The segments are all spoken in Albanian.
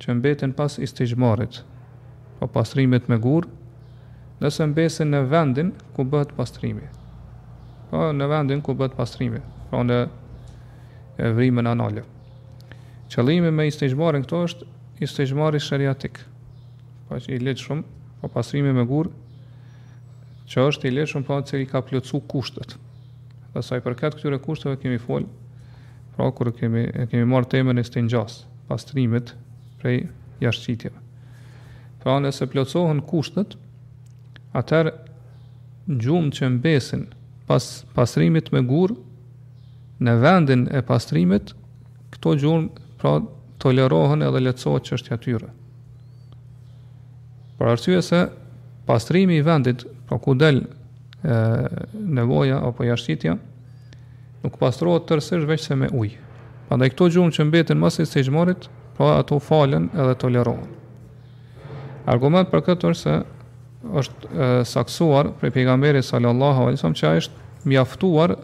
që mbeten pas istixhmarit, pra pastrimit me gurë, nëse mbesin në vendin ku bëhet pastrimi. Po në vendin ku bëhet pastrimi, pra në vrimën anale. Qëllimi me istixhmarin këtu është istixhmari shariatik. Pra i lejueshëm, pra pastrimi me gurë, që është i lejueshëm, pra që i ka plotësu kushtet. Dhe sa i përket këtyre kushteve kemi folë, Pra kur kemi e kemi marrë temën e istinxhas, pastrimit prej jashtëqitjeve. Pra nëse plotësohen kushtet, atëherë gjurmët që mbesin pas pastrimit me gur në vendin e pastrimit, këto gjurmë pra tolerohen edhe lehtësohet çështja e tyre. Për arsye se pastrimi i vendit, pra ku del e, nevoja apo jashtëqitja, Nuk pastrohet tërësisht veçse me ujë. Prandaj këto gjurmë që mbeten mas istixhmarit, pra ato falen edhe tolerohen. Argument për këtë është se është e, saktësuar prej pejgamberit sallallahu alaihi wasallam që ai është mjaftuar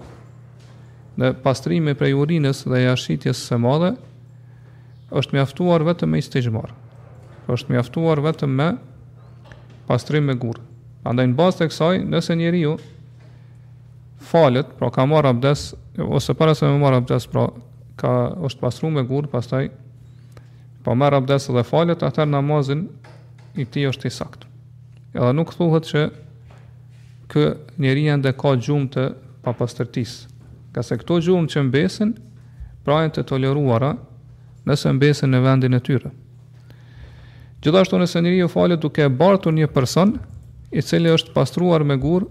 në pastrimin prej urinës dhe jashtëqitjes së madhe është mjaftuar vetëm me istixhmar. Është mjaftuar vetëm me pastrim me gurë. Andaj në bazë të kësaj, nëse njeriu falet, pra ka marrë abdes ose para se të marrë abdes, pra ka është pastruar me gurë, pastaj po merr abdes dhe falet, atëherë namazi i tij është i saktë. Edhe nuk thuhet që ky njeri ende ka gjurmë të papastërtisë. Ngase këto gjurmë që mbesin, pra janë të toleruara, nëse mbesin në vendin e tyre. Gjithashtu nëse njeriu falet duke bartur një person, i cili është pastruar me gurë,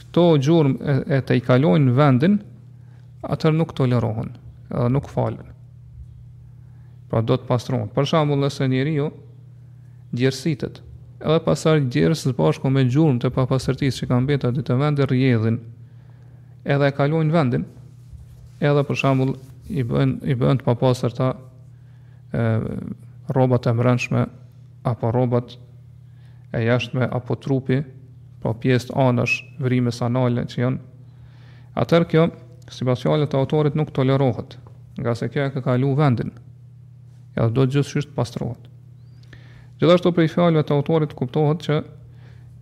këto gjurmë e, e tejkalojnë vendin, atëherë nuk tolerohen edhe nuk falen. Pra do të pastrohen. Për shembull nëse njeriu djersitet, edhe pastaj djersët së bashku me gjurmë të papastërtisë që kanë mbet aty te vendi rrjedhin, edhe e kalojnë vendin, edhe për shembull i bëjnë, i bëjnë të papastërta e, rrobat e mbrendshme, apo rrobat e jashtme apo trupi, pra pjesët anash vrimës anale që janë, atëherë kjo, sipas fjalës të autorit, nuk tolerohet, ngase kjo e ka kalu vendin. Edhe do gjithqysh të pastrohet. Gjithashtu prej fjalëve të autorit kuptohet që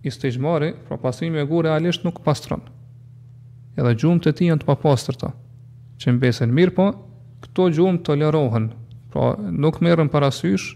istixhmari, pra pastrimi me gurë realisht nuk pastron. Edhe gjurmët e tij janë të papastërta, që mbesin, mirëpo këto gjurmë tolerohen, pra nuk merren parasysh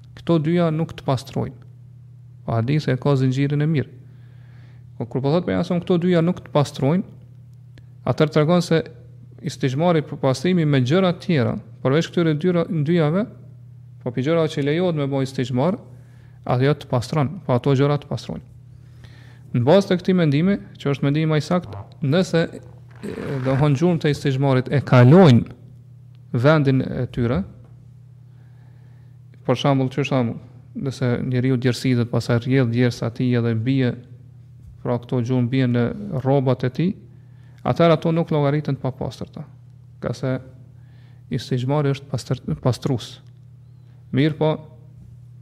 Këto dyja nuk të pastrojnë. Po hadithi e ka zinxhirin e mirë. Po kur po thot pra se këto dyja nuk të pastrojnë, atër tregon se istixhmari për pastrimi me gjëra tjera, përveç këtyre dyra, dyjave, po për gjëra që lejohet me bo istixhmar, ajo të pastron, po ato gjëra të pastrojnë. Në bazë të këtij mendimi, që është mendimi ma i sakt, nëse edhe këto gjurmë të istixhmarit e kalojnë vendin e tyre, Për shembull, qysh thamë, nëse njeriu djersitet, pastaj rrjedh djersa e tij edhe bie, pra këto gjurmë bien në rrobat e tij, atëherë ato nuk llogariten të papastërta, ngase istixhmari është pastër, pastrues. Mirëpo,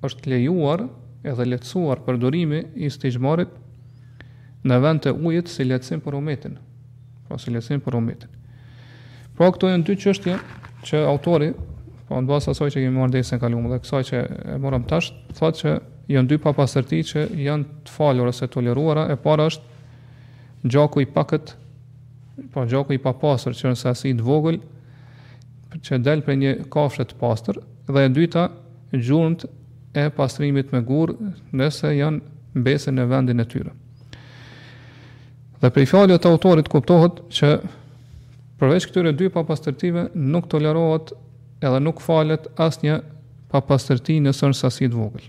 është lejuar edhe lehtësuar përdorimi i istixhmarit në vend të ujit si lehtësim për umetin. Pra si lehtësim për umetin. Pra këto janë dy çështje që autori, po në bazë asaj që kemi marrë dersin e kaluar dhe kësaj që e morëm tash, thotë që janë dy papastërti që janë të falur ose toleruara, e para është gjaku i pakët, po gjaku i papastër që është në sasi të vogël që del prej një kafshe të pastër dhe e dyta gjurmët e pastrimit me gurë nëse janë mbesin në vendin e tyre. Dhe prej fjalëve të autorit kuptohet që përveç këtyre dy papastërtive nuk tolerohet edhe nuk falet asnjë papastërti nëse është në sasi të vogël.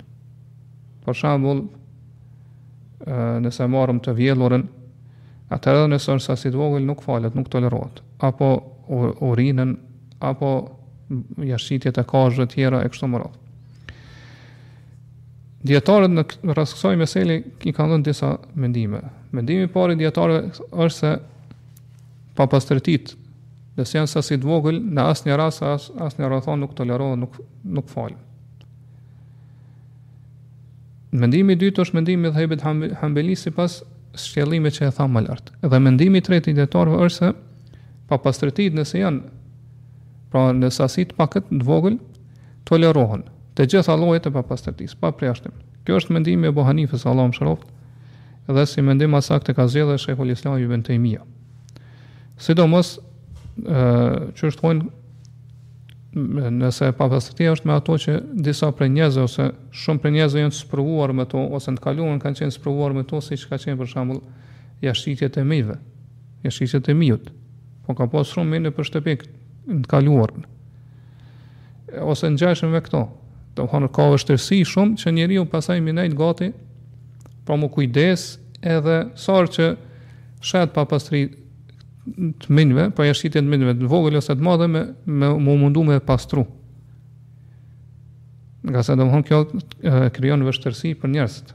Për shambull, nëse marrim të vjellurën, atër edhe nëse është në sasi të vogël nuk falet, nuk tolerohet. Apo urinën, apo jashqitjet e kafshëve tjera e kështu me radhë. Dijetarët në rast të kësaj meseleje i kanë dhënë disa mendime. Mendimi i parë i dijetarëve është se papastërtitë, edhe nëse janë në sasi të vogël, në asnjë rast, as asnjë rrethanë nuk tolerohen, nuk, nuk falen. Mendimi i dytë është mendimi i medhhebit hanbeli sipas shtjellimit që e thamë më lartë. Dhe mendimi i tretë i dijetarëve është se papastërtitë nëse janë pra në sasi të pakët të vogël, Tolerohen të gjitha llojet e papastërtisë, pa përjashtim. Ky është mendimi i Ebu Hanifës, Allahu e mëshiroftë, dhe si mendim më saktë e ka zgjedhur edhe Shejhul Islam Ibn Tejmije. Sidomos, ë, qysh thonë nëse papastërtia është me ato që disa prej njerëzve ose shumë prej njerëzve janë të sprovuar me to ose në të kaluarën kanë qenë të sprovuar me to siç ka qenë për shembull jashtëqitjet e minjve, jashtëqitjet e miut. Po ka pas shumë minj nëpër shtëpi në të kaluarën. ose ngjashëm me këto. Domethonë ka vështirësi shumë që njeriu pasaj me nejt gati pa u kujdes edhe sa që shet papastri të minjve, po jashtitje të minjve, të vogël ose të madhe me me mundu me pastru. Ngase domethonë kjo krijon vështirësi për njerëzit.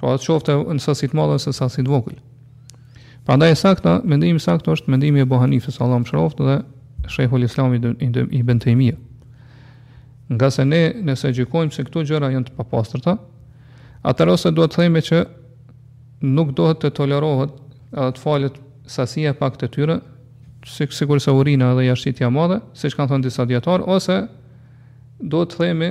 Pra a qoftë në sasi të madhe ose sasi të vogël. Prandaj e sakta, mendimi i saktë është mendimi i Ebu Hanifes, Allahu e mëshiroftë dhe Shejhul Islam Ibn Tejmijes. Ngase ne nëse gjykojmë se këto gjëra janë të papastërta, atëherë ose duhet të themi që nuk duhet të tolerohet edhe të falet sasia e pakët e tyre, si sikurse urina edhe jashtëqitja e madhe, siç kanë thënë disa dijetarë ose duhet të themi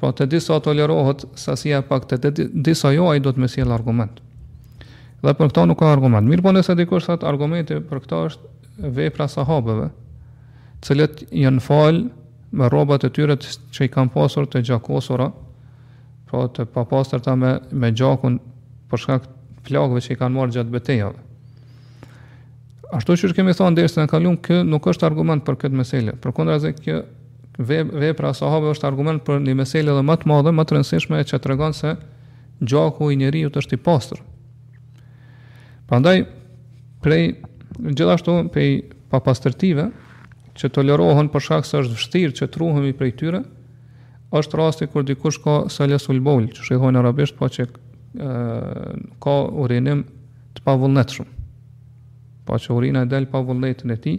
Po te disa tolerohet sasia e pakët, te disa jo ai duhet me sjell argument. Dhe për këto nuk ka argument. Mirëpo nëse dikush thotë argumenti për këto është vepra e sahabëve, të cilët janë fal me rrobat e tyre që i kanë pasur të gjakosura, pra të papastërta me me gjakun për shkak të plagëve që i kanë marrë gjatë betejave. Ashtu siç kemi thënë dersin e kalum kjo nuk është argument për këtë mesele. Përkundrazi kjo vepra e sahabëve është argument për një mesele edhe më të madhe, më të rëndësishme që tregon se gjaku i njeriu është i pastër. Prandaj prej gjithashtu prej papastërtive që tolerohen për shkak se është vështirë që t'ruhemi prej tyre, është rasti kur dikush ka selesul bol, siç i thojnë arabisht, po që ka urinim të pavullnetshëm. Po që urina e del pa vullnetin e tij,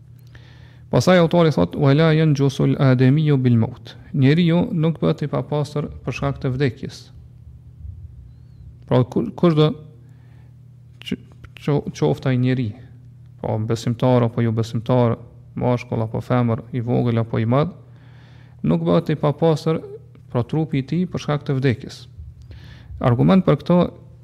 Pastaj autori thotë ue la jenxhusul ademiju bil meut. Njeriu nuk bëhet i papastër për shkak të vdekjes. Pra kushdo qoftë ai njeri, po besimtar apo jo besimtar, mashkull apo femër, i vogël apo i madh, nuk bëhet i papastër pra trupi i tij për shkak të vdekjes. Argument për këto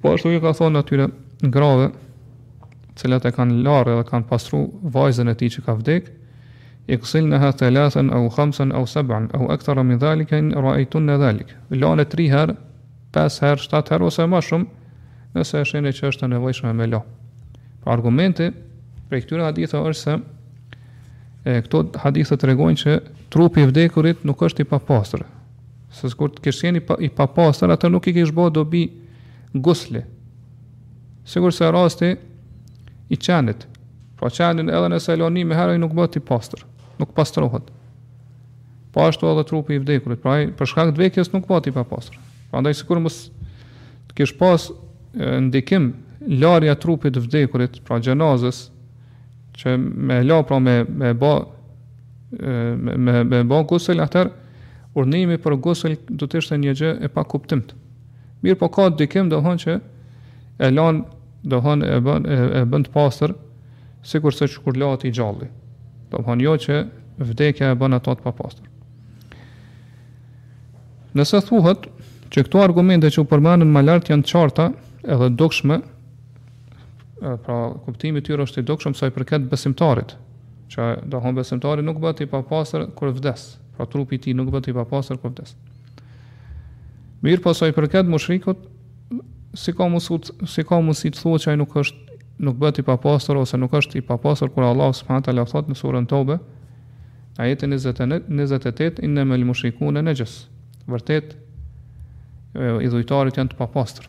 Po ashtu ju ka thonë atyre grave, të cilat e kanë larë edhe e kanë pastru vajzën e tij që ka vdek, igsilneha thelathen, au hamsen, au seban, au ekthera min dhalik, in raejtunne dhalik. Lajeni tri herë, pesë herë, shtatë herë, ose ma shumë, nëse e shihni që është e nevojshme me la. Pra argumenti prej këtyre haditheve është se e, këto hadithe tregojnë që trupi i të vdekurit nuk është i papastër, Se sikur të kish qenë i papastër, atëherë nuk i kish bo dobi gusli. Sikurse rasti i qenit. Pra qenin edhe nëse e lan një mijë herë, nuk bëhet i pastër. Nuk pastrohet. Po ashtu edhe trupi i të vdekurit. Pra ai për shkak të vdekjes nuk bëhet i papastër. Prandaj sikur mos të kish pas ndikim larja e trupit të vdekurit, pra xhenazes, që me e la pra me me e bë me me me bë gusel atëherë urdhnimi për gusel do të ishte një gjë e pakuptimt. Mirëpo ka ndikim do thonë që e lan do thonë e bën e, e bën të pastër sikurse kur lahet i gjalli. Do thonë jo që vdekja e bën ato të papastër. Nëse thuhet që këto argumente që u përmendën më lart janë të qarta edhe dukshme, Pra, kuptimi i tyre është i dukshëm sa i përket besimtarit, që do thon besimtari nuk bëhet i papastër kur vdes, pra trupi i tij nuk bëhet i papastër kur vdes. Mirëpo sa i përket mushrikut, si ka mundësi, si ka mundësi të thuhet që ai nuk është nuk bëhet i papastër ose nuk është i papastër kur Allah subhanahu taala thot në surën Tobe, ajetin 29, 28 inna mal mushrikun najis. Vërtet, idhujtarit janë të papastër.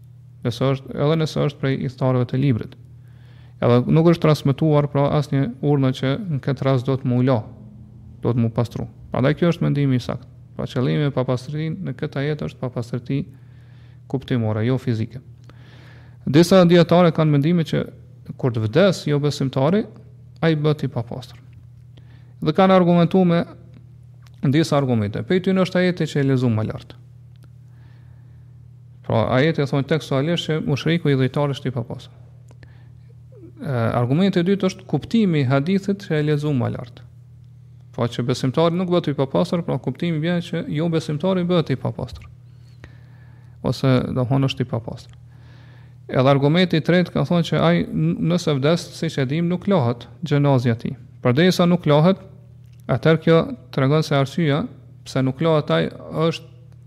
nëse është, edhe nëse është prej ithtarëve të librit. Edhe nuk është transmetuar pra asnjë urdhën që në këtë rast do të m'u la, do të m'u pastru. Prandaj ky është mendimi i saktë. Pra qëllimi me papastërtinë në këtë ajet është papastërti kuptimore, jo fizike. Disa dijetarë kanë mendimin që kur të vdes jobesimtari, ai bëhet i papastër. Dhe kanë argumentuar me disa argumente. Prej tyre është ajeti që e lexuam më lart. Pra, ajeti e thonë tekstualisht se mushriku idhujtari është i papastër. Argumenti i dytë është kuptimi i hadithit që e lexum më lartë. Pra që besimtari nuk bëhet i papastër, pra kuptimi bjen që jobesimtari bëhet i papastër. Ose do thonë është i papasur. Edhe argumenti i tretë kanë thonë që ai nëse vdes, siç e dimë, nuk lahet xhenazja e tij. Përderisa nuk lahet, atëherë kjo tregon se arsyeja pse nuk lahet ai është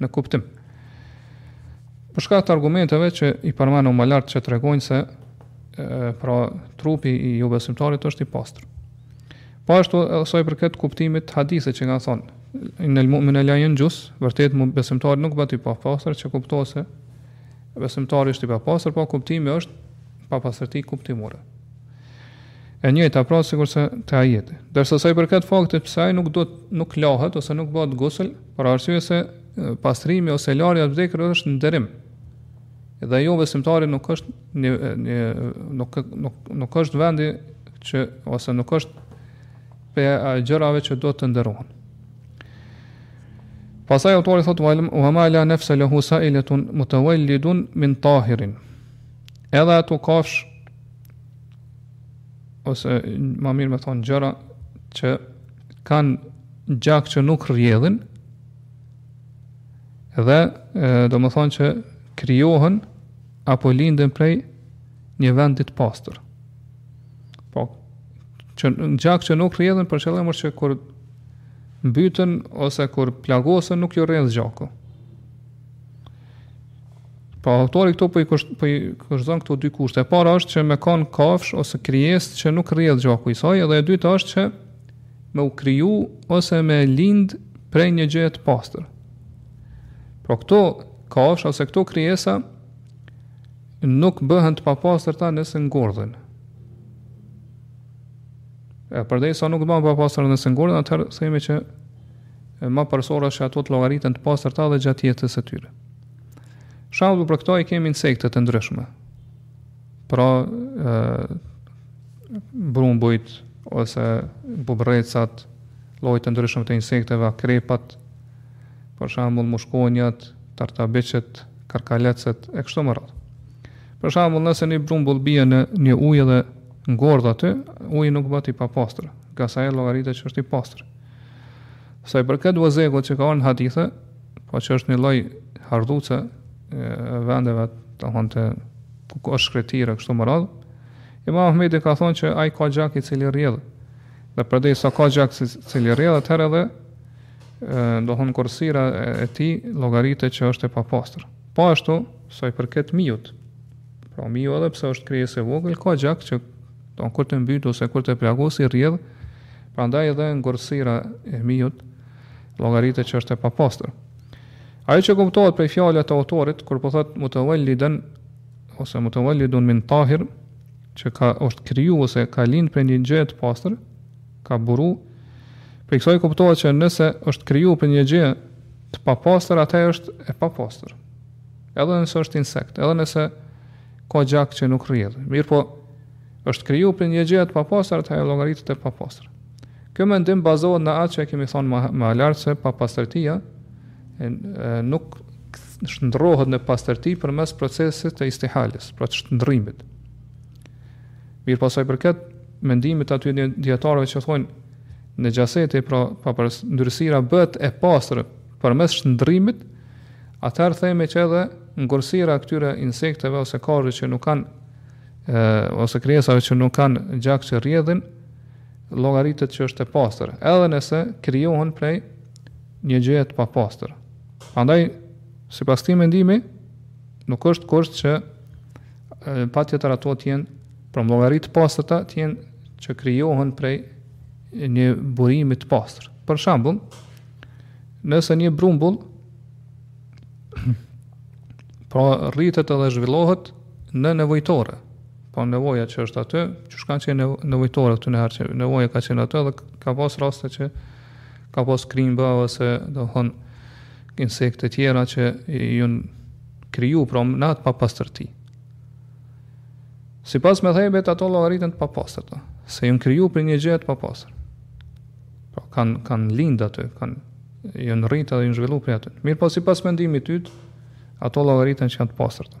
në kuptim. Për shkak të argumenteve që i përmendëm më lart që tregojnë se e, pra trupi i jobesimtarit është i pastër. Po ashtu sa i përket kuptimit të hadithit që kanë thonë, innal mu'min la yanjus, vërtet mu besimtari nuk bëhet i papastër, që kuptohet se besimtari është i papastër, po kuptimi është papastërti kuptimore. E njëjta pra sikurse te ajeti. Derisa sa i përket faktit pse ai nuk do nuk lahet ose nuk bëhet gusl, Për arsye se pastrimi ose larja e të vdekurve është nderim. Dhe jobesimtari nuk është një, një nuk nuk nuk është vendi që ose nuk është prej gjërave që do të nderohen. Pastaj autori thotë wa ma la nafsa lahu sa'ilatun mutawallidun min tahirin. Edhe ato kafsh ose më mirë me thon gjëra që kanë gjak që nuk rrjedhin dhe domethonë që krijohen apo lindin prej një vendi të pastër. Po thotë gjak që nuk rrjedhin për qëllim është që kur mbyten ose kur plagosen nuk ju rrjedh gjaku. Po, autori këto po i kusht po i kushtëzon këto dy kushte. E para është që me kanë kafshë ose krijesë që nuk rrjedh gjaku i saj, edhe e dyta është që me u kriju ose me lind prej një gjëje të pastër. Pra këto kafshë ose këto krijesa nuk bëhen të papastërta nëse ngordhin. E përderisa nuk bëhen të papastërta nëse ngordhin, atëherë themi që ma parësore që ato të llogariten të pastërta dhe gjatë jetës së tyre. Shambull për këto i kemi insektet e ndryshme. Pra, brumbujt ose buburrecat, lloje të ndryshme të insekteve, akrepat, për shembull mushkonjat, tartabiçet, karkalecet e kështu me radhë. Për shembull, nëse një brumbull bie në një ujë dhe ngordh aty, uji nuk bëhet i papastër, ngase ai llogaritet që është i pastër. Sa i përket uezegut që ka ardh në hadithe, Po që është një lloj hardhuce e vendeve, domethonë ku ka shkretëtira kështu me radhë. Imam Ahmedi ka thonë që ai ka gjak i cili rrjedh. Dhe përderisa ka gjak i cili rrjedh, atëherë edhe domethonë ngordhësira e tij llogaritet që është e papastër. Po ashtu, sa i përket miut. Pra miu edhe pse është krijesë e vogël, ka gjak që domethonë kur të mbytet ose kur të plagoset rrjedh. Prandaj edhe ngordhësira e miut Llogaritet që është e papastër. Ajo që kuptohet prej fjalës së autorit kur po thotë mutawallidan ose mutawallidun min tahir, që ka, është kriju ose ka lind prej një gjë të pastër, ka buru. Prej kësaj kuptohet që nëse është kriju prej një gjë të papastër, atëherë është e papastër. Edhe nëse është insekt, edhe nëse ka gjak që nuk rrjedh. Mirëpo është kriju prej një gjë të papastër, atëherë llogaritet e papastër. Ky mendim bazohet në atë që kemi thënë ma lart se papastërtia e, e nuk shndrrohet në pastërti përmes procesit të istihalës, pra të shndrrimit. Mirëpo sa i përket mendimit të atyre dietarëve që thonë nexhaseti pra papas ndyrësira bëhet e pastër përmes shndrrimit, atëherë themi që edhe ngordhësira e këtyre insekteve ose karrë që nuk kanë ë ose krijesave që nuk kanë gjak që rrjedhin, llogaritet që është e pastër, edhe nëse krijohen prej një gjëje të papastër. Prandaj, sipas këtij mendimi, nuk është kusht që patjetër ato të jenë për me llogarit të pastërta, të jenë që krijohen prej një burimi të pastër. Për shembull, nëse një brumbull pra rritet edhe zhvillohet në nevojtore, po nevoja që është aty, qysh kanë qenë nevojtoret nëherë që nevoja ka qenë aty, dhe ka pas raste që ka pas krimba ose domethonë insekte tjera që jon kriju pra në atë papastërti. Sipas medhhebit ato llogariten të papastërta, se jon kriju prej një gjëje të papastër. Pra kanë kan lindë aty, kanë jon rritë dhe jon zhvillu prej aty. Mirëpo sipas mendimit dytë, ato llogariten që janë të pastërta.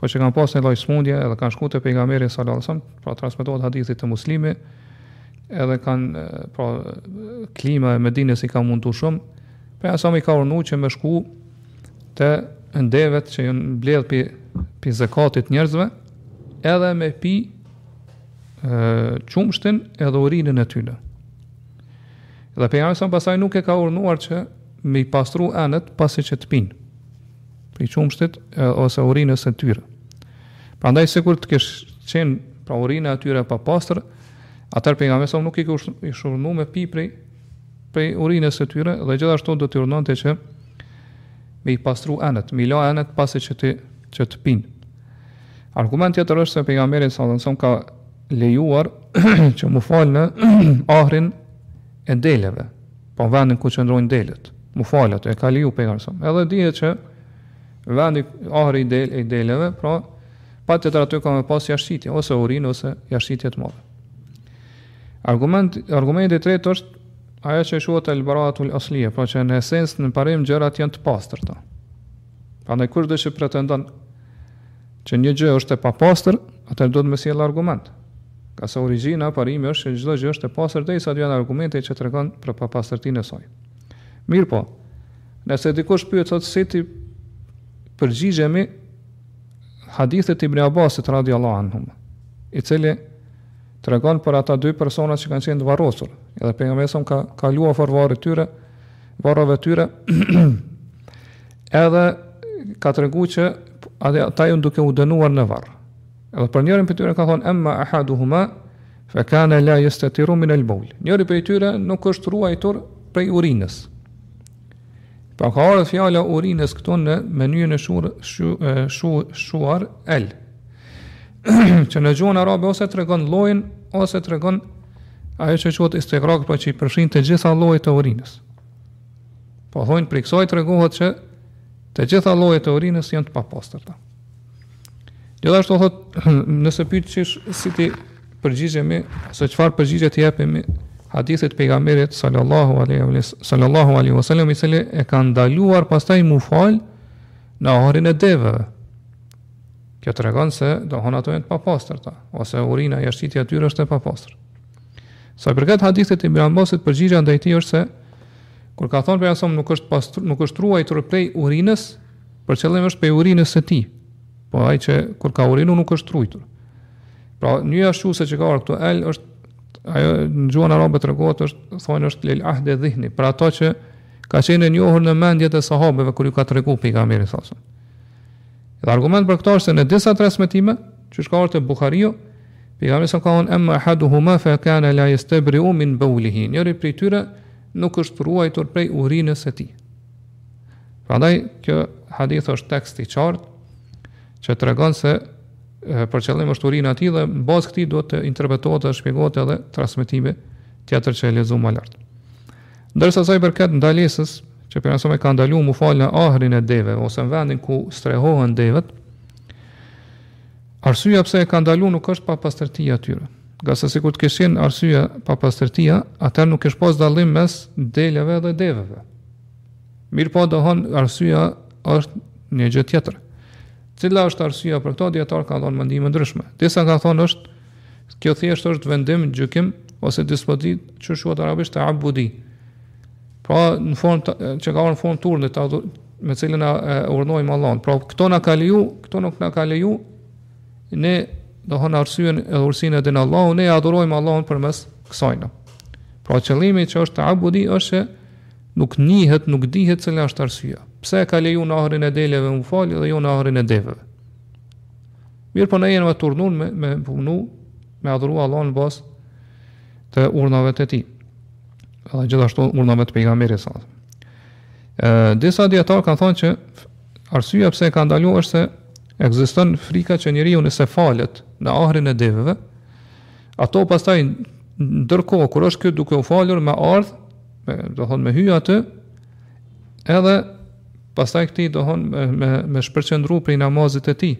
Po që kanë pasë një lloj smundje edhe kanë shku te pejgamberi sallallahu alaihi wasallam, pra transmetohet hadithi te Muslimi, edhe kanë, pra klima e Medinës i ka mundu shumë, pejgamberi ka urnu që me shku te devet që jon mbledhë pi, pi zekatit njerëzve, edhe me pi qumështin edhe urinën e tyre. Dhe pejgamberi pastaj nuk e ka urnuar që me i pastru enët pasi që të pinë. prej qumshtit ose urinës së tyre. Prandaj sikur të kish qenë pra urina e tyre papastër, atëherë pejgamberi sa nuk i kish urnu me pi prej prej urinës së tyre dhe gjithashtu do t'i urnonte që me i pastru enët, me i la enët pasi që të që të pinë. Argument tjetër është se pejgamberi salallahu alejhi ve selem ka lejuar që mu fal në ahrin e deleve. Po në vendin ku qëndrojnë delet. Mu fal aty, e ka leju pejgamberi sa. Edhe dihet që vendi ahri i del i deleve, pra patjetër aty ka me pas jashtëqitje, ose urinë, ose jashtëqitje të madhe. Argument, argumenti i tretë është ajo që i thuhet el-beraetul aslije, pra që në esencë në parim gjërat janë të pastërta. Prandaj kushdo që pretendon që një gjë është e papastër, atëherë duhet me sjell argument. Kurse origjina e parimi është që çdo gjë është e pastër derisa të janë argumente që tregon për papastërtinë e saj. Mirëpo. Nëse dikush pyet thotë si t'i përgjigjemi hadithit të Ibn Abbasit radhiyallahu anhu, i cili tregon për ata dy persona që kanë qenë të varrosur, edhe pejgamberi sa ka kaluar varrin e tyre, varrave tyre, edhe ka tregu që ata jon duke u dënuar në varr. Edhe për njërin prej tyre ka thonë, emma ahadu huma, fe kane la jestetiru min el bowl. Njëri prej tyre nuk është ruajtur prej urinës. Pra ka ardhë fjala urinës këtu në mënyrën e shquar, shqu, shqu, shquar el. që në gjuhën arabe ose tregon llojin, ose tregon Ajo që quhet istighraq pra që i përfshin të gjitha llojet e urinës. Po thotë prej kësaj tregohet që të gjitha llojet e urinës janë të papastërta. Gjithashtu thot, nëse pyet qysh si t'i përgjigjemi, se çfarë përgjigje t'i jepemi hadithit të pejgamberit sallallahu alaihi wa sallam i cili e ka ndaluar pastaj me u fal në ahrin e deveve. Kjo tregon se domethënë ato janë të papastërta, ose urina, jashtëqitja e tyre është e papastër. Sa i përket hadithit të Ibn Abasit përgjigja ndaj tij është se kur ka thënë pejgamberi alejhi selam nuk është pastru, nuk është ruajtur prej urinës, për qëllim është prej urinës së tij. Pra ai që kur ka urinu nuk është ruajtur. Pra njashtu siç ka ardhë këtu el është ajo në gjuhën arabe tregohet është thonë është lil ahdi dhihni, pra atë që ka qenë e njohur në mendjet e sahabeve kur ju ka treguar pejgamberi sallallahu Dhe argument për këtë është se në disa transmetime, qysh ka ardhur te Buhariu, pejgamberi sa ka thënë amma ahaduhuma fa kana la yastabri'u min bawlihi. Njëri prej tyre nuk është ruajtur prej urinës së tij. Prandaj ky hadith është tekst i qartë që tregon se për qëllim është urina e tij dhe në bazë këtij duhet të interpretohet dhe shpjegohet edhe transmetimi tjetër që e lexuam më lart. Ndërsa sa i përket ndalesës, që pejgamberi e ka ndaluar me u fal në ahrin e deveve ose në vendin ku strehohen devet, arsyeja pse e ka ndaluar nuk është papastërtia e tyre. Ngase sikur të kish qenë arsyeja papastërtia, atëherë nuk kish pas dallim mes deleve dhe deveve. Mirëpo domethënë arsyeja është një gjë tjetër. Cila është arsyeja për këtë dijetarët kanë dhënë mendime të ndryshme. Disa kanë thënë është Kjo thjesht është vendim, gjykim ose dispozit që quhet arabisht teabudi. Pra në formë të, që ka në formë të urdhrit të adhu, me të cilën e, e adhurojmë Allahun. Pra këtu na ka leju, këtu nuk na ka leju ne domethënë arsyen e urtësinë e din Allahu, ne adhurojmë Allahun përmes kësaj. Pra qëllimi që është teabudi është që nuk njihet, nuk dihet cila është arsyeja. Pse e ka leju në ahrin e deleve me u falë dhe jo në ahrin e deveve? Mirëpo ne jemi të urdhnum me, me punu, me adhuru Allahun në bazë të urdhnave të tij. Dhe gjithashtu urdhnave të pejgamberit sa. E, disa dijetarë kanë thënë që arsyeja pse ka ndalu është se ekziston frika që njeriu nëse falet në ahrin e deveve, ato pastaj ndërkohë kur është ky duke u falur me ardh, me do thon me hy aty, edhe Pastaj këtij domethonë me, me, me shpërqendru prej namazit të tij.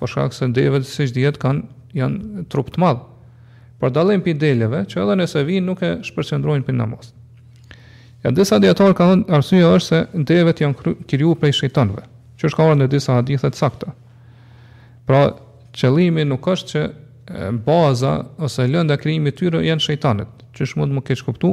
Për shkak se devet, siç dihet, kanë, janë trup të madh. Për dallim prej deleve, që edhe nëse vinë, nuk e shpërqendrojnë prej namazit. Ja disa dijetarë kanë thonë, arsye është se devet janë kriju prej shejtanëve, qysh ka ardhë në disa hadithe të sakta. Pra, qëllimi nuk është që baza ose lënda e krijimit të tyre janë shejtanët, qysh mundet m'u keqkuptu,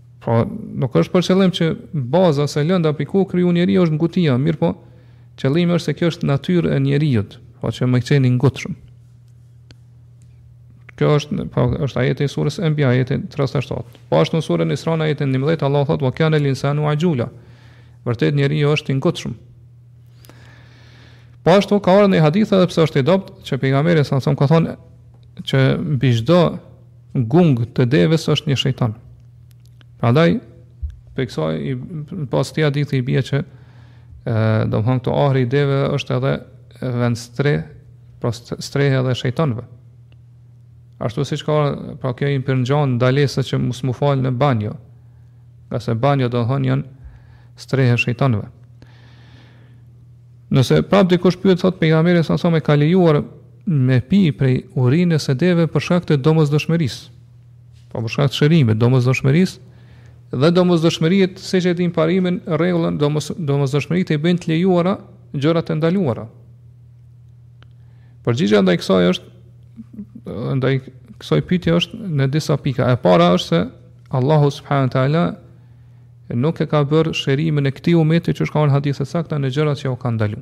Pra, nuk është për qëllim që baza ose lënda prej ku u kriju njeri është ngutia, mirëpo, qëllimi është se kjo është natyrë e njeriut, pra që me qenë i ngutshëm. Kjo është, pra, është ajete i surës Enbija, ajeti 37. Po ashtu në surën Isra, ajeti 11, Allah thotë, wa kjanel insanu axhula. Vërtet njeriu është i ngutshëm. Po ashtu ka ardhur në hadith edhe pse është i dobët që pejgamberi sa sa ka thonë që mbi çdo gungë të devës është një shejtan. Prandaj prej kësaj sipas këtij hadithi i bie që domethonë këto ahri i deveve është edhe vend stre, pra strehë edhe shejtanëve. Ashtu siç ka pra kjo i përngjan ndalesës që mos m'u fal në banjo. Ngase banjot domethonë janë strehë e shejtanëve. Nëse prap dikush pyet thotë pejgamberi sa sa me ka lejuar me pi prej urinës së deveve për shkak të domosdoshmërisë. Po për shkak të shërimit, domosdoshmërisë dhe domosdoshmëritë, siç e dimë parimin, rregullën domos domosdoshmëritë i bëjnë të lejuara gjërat e ndaluara. Përgjigja ndaj kësaj është ndaj kësaj pyetje është në disa pika. E para është se Allahu subhanahu wa taala nuk e ka bërë shërimin e këtij umeti qysh ka ardhë në hadithe të sakta në gjërat që jau ka ndalu.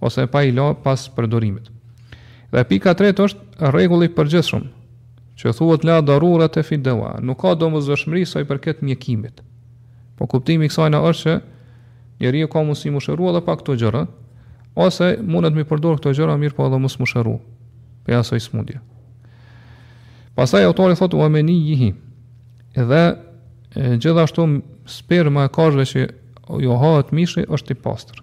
ose pa i la pas përdorimit. Dhe pika e tretë është rregulli i përgjithshëm, që thuhet la darurate fi dawa, nuk ka domosdoshmëri sa i përket mjekimit. Po kuptimi i kësajna është që njeriu ka mundësi m'u shëru edhe pa këto gjëra, ose mundet m'i përdor këto gjëra mirëpo edhe mos m'u shëru prej asaj smundje. Pastaj autori thotë ua menijihi edhe gjithashtu sperma e kafshëve që ju hahet mishi është i pastër.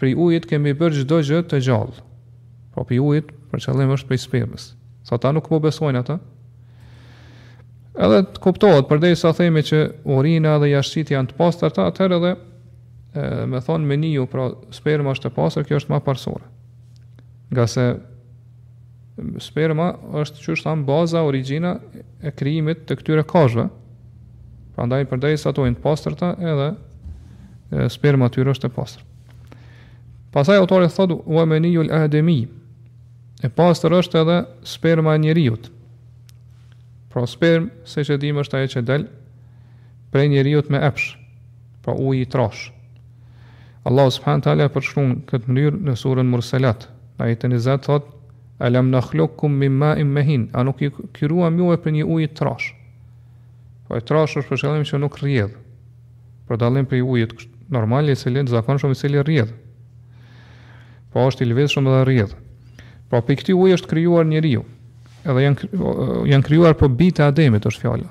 Prej ujit kemi bërë çdo gjë të gjallë. Pra prej ujit, për qëllim është prej spermës. Sa ta nuk po besojnë ata. Edhe të kuptohet, përderisa themi që urina dhe jashtëqitja janë të pastërta, atëherë edhe me thonë meniju, pra sperma është e pastër, kjo është ma parësore. Ngase sperma është qysh thamë baza, origjina e krijimit të këtyre kafshëve. Prandaj përderisa ato janë të pastrëta edhe e, sperma e tyre është e pastrë. Pastaj autori thotë, ue menijul ademi, e pastrë është edhe sperma e njeriut. Pra sperma, siç e dimë është ajo që del, prej njeriut me epsh, pra uji i trashë. Allahu subhanahu teala e përshkruan këtë mënyrë në surën Mursalat. Në ajetin 20 thotë: "Alam nakhluqukum min ma'in mahin", a nuk ju krijuam juve prej një uji të trashë. Po i trashë është për qëllim që nuk rrjedh. Për dallim prej ujit normal të zakonshëm i cili rrjedh. Po është i lëvizshëm dhe rrjedh. Po prej këtij uji është krijuar njeriu. Edhe janë janë krijuar po bijtë e Ademit është fjala.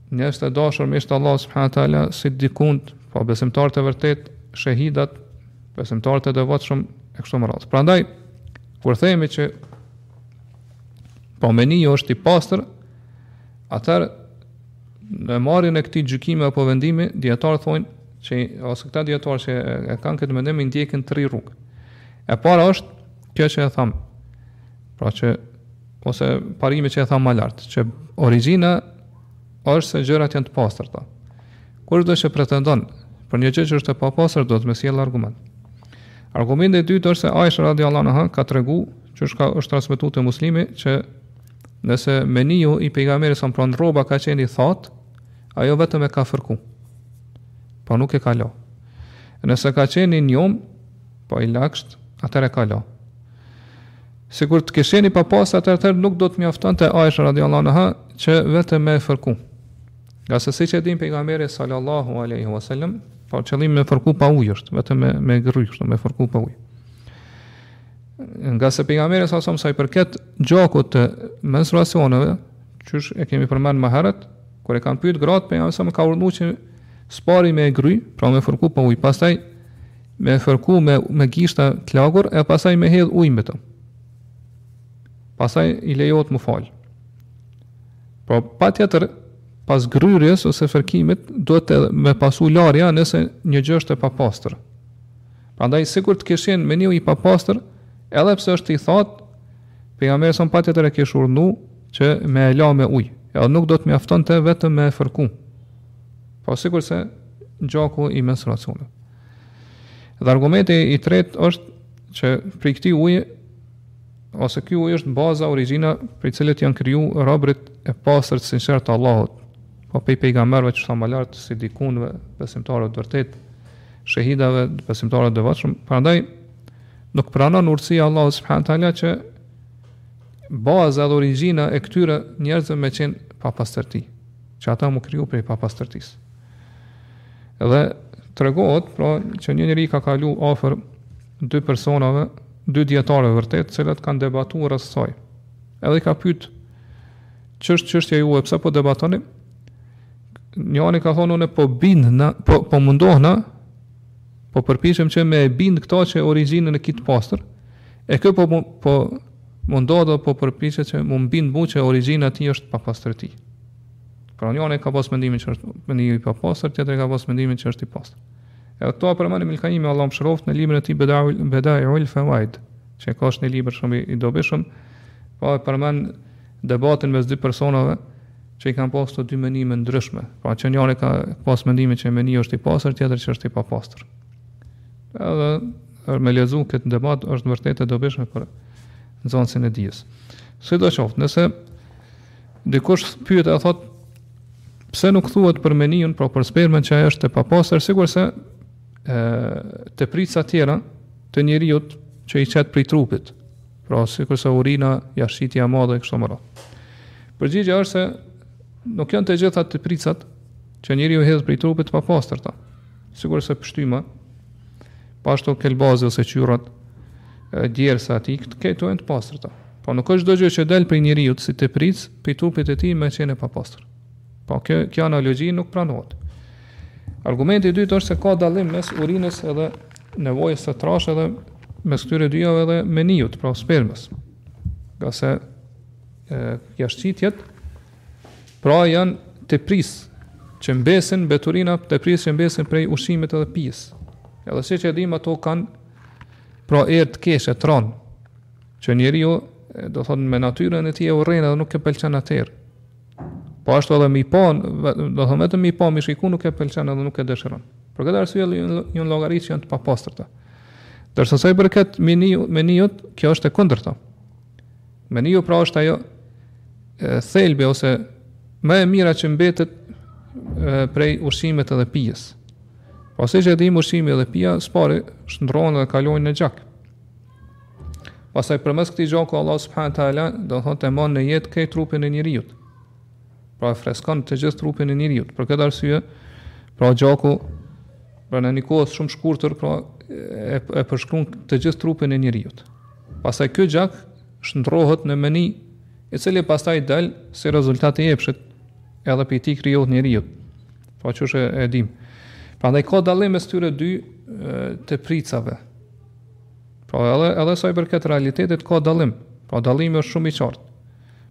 Njerëzit e dashur te Allah subhanahu wa taala, siddikun, po besimtarët e vërtetë, shehidat, besimtarët e devotshëm e kështu me radhë. Prandaj kur themi që po meniu është i pastër, atëherë në marrjen e këtij gjykimi apo vendimi, dijetarët thonë që ose këta dijetarë që e kanë këtë mendim i ndjekin tri rrugë. E para është kjo që e thamë. Pra që ose parimi që e thamë më lart, që origjina është se gjërat janë të pastërta. Kushdo që pretendon për një gjë që është e papastër, duhet me sjell argument. Argumenti i dytë është se Aisha radhiyallahu anha ka treguar që është është transmetuar te Muslimi që nëse meniu i pejgamberit a.s. pra në rroba ka qenë i thatë, ajo vetëm e ka fërku. Po nuk e ka la. Nëse ka qenë i njom, po i lakësht, atëherë e ka la. Sikur të kish qenë i papastër atëherë atëherë nuk do të mjaftonte Aisha radiallahu anha që vetëm me fërku. Nga se siç e dimë pejgamberi sallallahu alaihi wasallam, po qëllimi me fërku pa ujë është, vetëm me e gërry kështu me fërku pa ujë. Nga se pejgamberi sallallahu alaihi wasallam sa i përket gjakut të menstruacioneve, qysh e kemi përmend më herët, kur e kanë pyet gratë pejgamberi sallallahu alaihi wasallam ka urdhëruar që së pari me gërry, pra me fërku pa ujë. Pastaj Me fërku me, me gishta të lagur e pastaj me hedh ujë mbi të. Pastaj i lejohet me u falë. Pra patjetër, pas gërryerjes ose fërkimit, duhet edhe me pasu larja nëse një gjë është e papastër. Prandaj, sikur të kish qenë meniu i papastër, edhe pse është i thatë, pejgamberi a.s. patjetër e kish urdhnu që me e la me ujë, edhe nuk do të mjaftonte vetëm me e fërku. Pra sikurse gjaku i menstruacionit. Dhe argumenti i tretë është që prej këtij uji ose ky uj është baza origjina prej cilës janë kriju robërit e pastër të sinqertë të Allahut. Po pej pejgamberëve që thamë lart, sidikunve, besimtarëve të vërtetë, shehidave, besimtarëve të devotshëm, prandaj nuk pranon urtësia e Allahut subhanahu teala që baza dhe origjina e këtyre njerëzve me qenë papastërti, që ata m'u kriju prej papastërtisë. Dhe tregohet pra që një njeri ka kalu afër dy personave, dy dijetarëve vërtet, të cilët kanë debatuar rreth kësaj. Edhe i ka pyet ç'është çështja juaj, pse po debatoni? Njëri ka thonë unë po bind po po mundohna po përpiqem që me e bind këtë që origjinën e ki t'pastër. E ky po po mundohet apo përpiqet që me m'bind mu që origjina e tij është papastërti. Pra njëri ka pas mendimin që është meniu i papastër, tjetri ka pas mendimin që është i pastër. Edhe këtë e përmend Ibn Kaimi Allahu e mëshiroftë në librin e tij Bedaul Bedaiul Fawaid, që ka është një libër shumë i dobishëm, pra e përmend debatin mes dy personave që i kanë pas të dy mendime të ndryshme. Pra që njëri ka pas mendimin që meniu është i pastër, tjetri që është i papastër. Edhe për me lexu këtë debat është vërtet e dobishme për nxënësin e dijes. Sidoqoftë, nëse Dikush pyet e thotë pse nuk thuhet për meniun, pra për spermën që ajo është e papastër, sikurse tepricat e tjera të njeriut që i qet prej trupit. Pra sikurse urina, jashtëqitja e madhe kështu me radhë. Përgjigja është se nuk janë të gjitha tepricat që njeriu hedh prej trupit t'papastërta. Sikurse pështyma, po ashtu këlbazi ose qyrrat, djersa e tij, këto janë të pastërta. Pra nuk është çdo gjë që del prej njeriut si tepricë, prej trupit të tij me qenë e papastër. Pra kjo kjo analogji nuk pranohet. Argumenti i dytë është se ka dallim mes urinës edhe nevojës së trashë edhe mes këtyre dyjave edhe meniut, pra spermës. Ngase e, jashtëqitjet, pra janë tepricë që mbesin, bërllok, tepricë që mbesin prej ushqimit edhe pijes. Edhe siç e dimë ato kanë pra erë të keqe, t'ronë, Që njeriu, do të thonë me natyrën e tij e urren edhe nuk e pëlqen atë erë. Po ashtu edhe me i pa, do të thonë vetëm me i pa me i shiku nuk e pëlqen edhe nuk e dëshiron. Për këtë arsye i llogarit që janë të papastërta. Ndërsa sa i përket meniut, meniu, kjo është e kundërta. Meniu pra është ajo e thelbi ose më e mira që mbetet e, prej ushqimit edhe pijes. Pra siç e dimë ushqimi dhe pija, s'pari shndërrohen dhe kalojnë në gjak. Pastaj përmes këtij gjaku Allah subhanahu teala do të thotë mban në jetë këtë trupin e njeriut. Pra e freskon të gjithë trupin e njeriut. Për këtë arsye, pra gjaku pra në një kohë shumë të shkurtër pra e, e përshkon të gjithë trupin e njeriut. Pastaj ky gjak shndërrohet në meni, i cili pastaj del si rezultat i epshit, edhe prej tij krijohet njeriu. Pra që është e dimë. Prandaj ka dallim mes këtyre dy tepricave, Pra edhe edhe sa i përket realitetit ka dallim. Pra dallimi është shumë i qartë.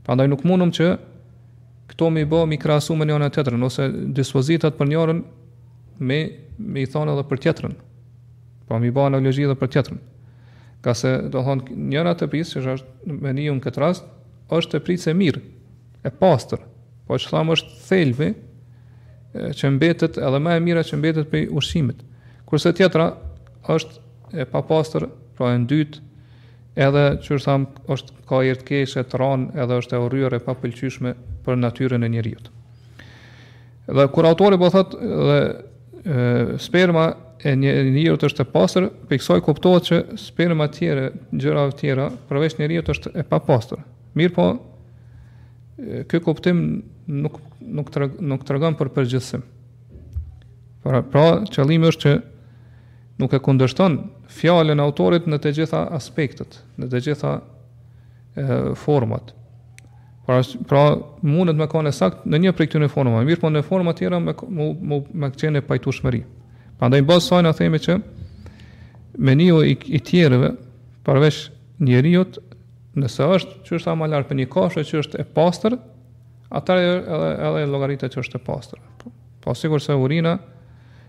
Prandaj nuk mundum që këto me i bë me i krahasu me njëra tjetrën ose dispozitat për njërën me me i thënë edhe për tjetrën. Pra me bë analogji edhe për tjetrën. Ngase do thotë njëra tepricë që është meniu në këtë rast është tepricë e mirë, e pastër. Po siç thamë është thelbi që mbetet edhe më e mira që mbetet prej ushqimit. Kurse tjetra është e papastër, pra e ndytë, edhe siç thamë, është ka erë të keqe e të randë, edhe është e urryer e papëlqyshme për natyrën e njeriut. Dhe kur autori po thotë dhe e, sperma e një njeriut është e pastër, prej kësaj kuptohet që sperma e tjera, gjërave tjera përveç njeriut është e papastër. Mirëpo, ky kuptim nuk nuk treg, nuk tregon për përgjithësim. Pra, pra qëllimi është që Nuk e kundërshton fjalën e autorit në të gjitha aspektet, në të gjitha e, format. Pra, pra mundet me kanë saktë në një prej këtyre formave, mirëpo në forma të tjera me me me, me qenë pajtueshmëri. Prandaj në bazë kësaj na themi që meniu i, i tjerëve përveç njeriut nëse është që e thamë ma lart prej një kafshe që është e pastër, atëherë edhe edhe llogaritet që është e pastër. Po, po sikurse urina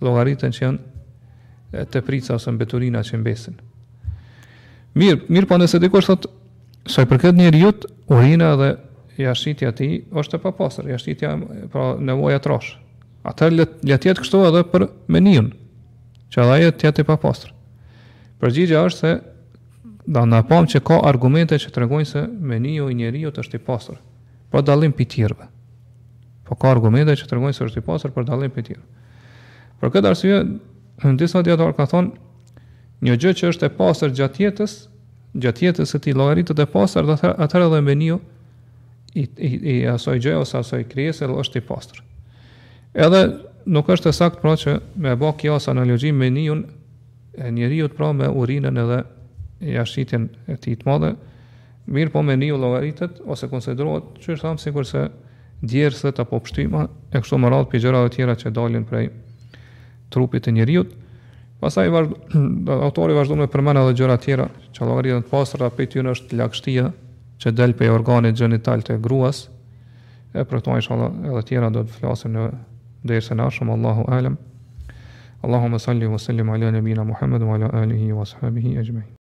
llogariten që janë teprica ose mbeturina që mbesin. Mirë, mirëpo nëse dikush thotë sa i përket njeriut, urina dhe jashtëtitja e tij është e papastër, jashtëtitja pra nevoja e trashë. Atëherë le të jetë kështu edhe për meniun, që edhe ajo të jetë e papastër. Përgjigja është se na pamë që ka argumente që tregojnë se meniu i njeriut është i pastër, për dallim prej tjerëve. Po ka argumente që tregojnë se është i pastër për dallim prej tjerëve. Për këtë arsye, disa dijetarë kanë thënë një gjë që është e pastër gjatë jetës, gjatë jetës së tij llogaritet e pastër, atëherë edhe meniu i i, i asaj gjëje ose asaj krijese është i pastër. Edhe nuk është e saktë pra që me bë kijas analogji meniun e njeriut pra me urinën edhe jashtëqitjen e tij të madhe, Mirëpo meniu llogaritet ose konsiderohet, qysh thamë, sikurse djersët apo pështyma e kështu me radhë për gjëra të tjera që dalin prej trupit të njeriut. Pastaj vazhdo, autori vazhdon me përmend edhe gjëra të tjera që llogariten të pastra, prej tyre është lagështia që del prej organit gjenital të gruas. E për këto inshallah edhe të tjera do të flasim në dersin e ardhshëm Allahu alem. Allahumma salli wa sallim ala nabina Muhammad wa ala alihi wa sahbihi ajma'in.